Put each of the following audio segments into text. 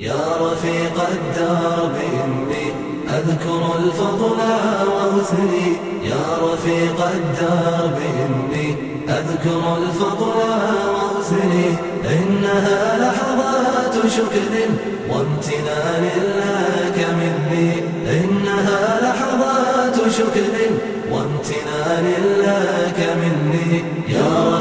يا رفيق الدرب إني أذكر الفضل وأثني يا رفيق الدرب إني أذكر الفضل وأثني إنها لحظات شكر وامتنان لك مني. إنها لحظات شكر وامتنان لك مني. يا رفيق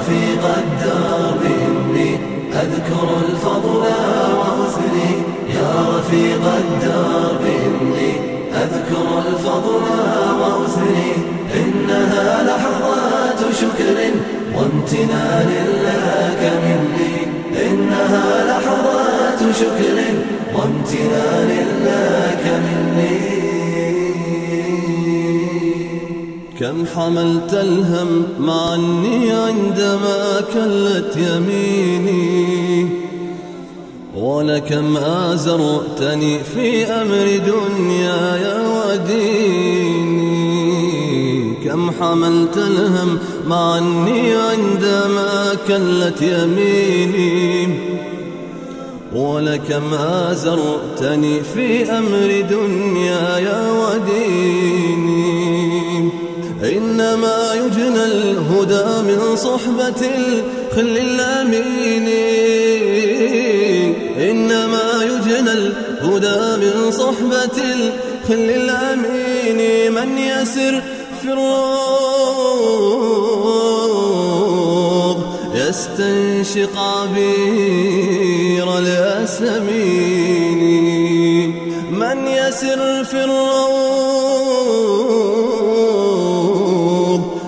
الدرب إني أذكر الفضل وأثني إنها لحظات شكر وامتنان لك مني. إنها لحظات شكر وامتنان لك مني. كم حملت الهم معني عندما كلت يميني. ولكم آزرتني في أمر دنياي وديني. كم حملت الهم معني عندما كلت يميني. ولكم آزرتني في أمر دنياي وديني. إنما يجنى الهدى من صحبة الخل الأمين إنما يجنى الهدى من صحبة الخل الأمين من يسر في الروض يستنشق عبير الأسمين. من يسر في الروض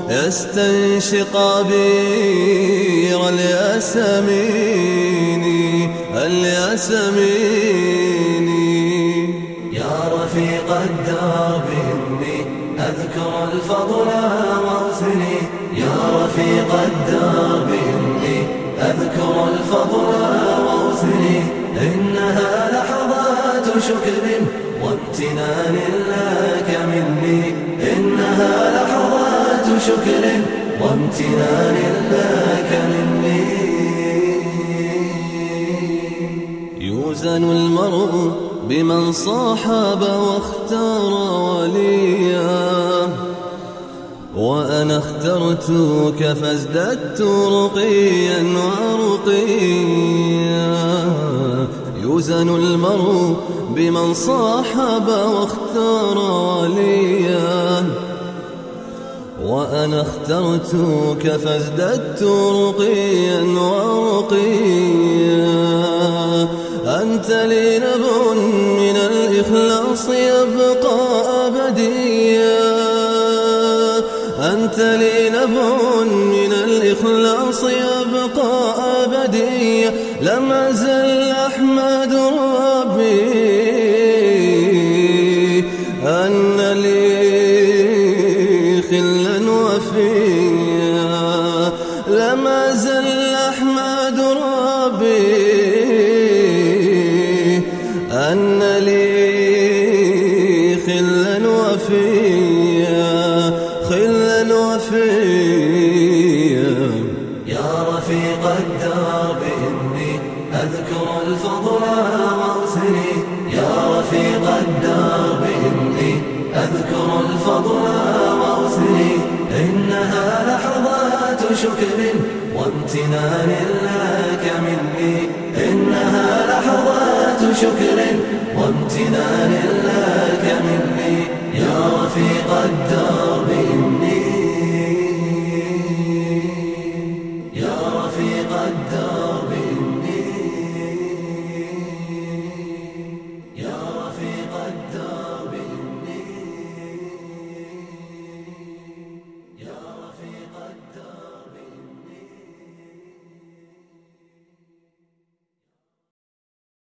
يستنشق بير الياسمين الياسمين يا رفيق الدرب إني أذكر الفضل وأثني يا رفيق الدرب إني أذكر الفضل وأثني إنها لحظات شكر وامتنان لك مني. إنها لحظات شكر وامتنان لك مني. بمن صاحب واختار وليا. وأنا اخترتك فازددت رقيا ورقيا يوزن المرء بمن صاحب واختار وليا. وأنا اخترتك فازددت رقيا ورقيا أنت لي من الإخلاص يبقى أبديا. أنت لي نبع من الإخلاص يبقى أبديا. لم أزل أحمد ربي أن لي خلا وفيا. لم أزل أن لي خلا وفيا خلا وفيا. يا رفيق الدرب إني أذكر الفضل وأثني يا رفيق الدرب إني أذكر الفضل وأثني إنها لحظات شكر وامتنان لك مني. لحظات شكر وامتنان لك مني يا رفيق إني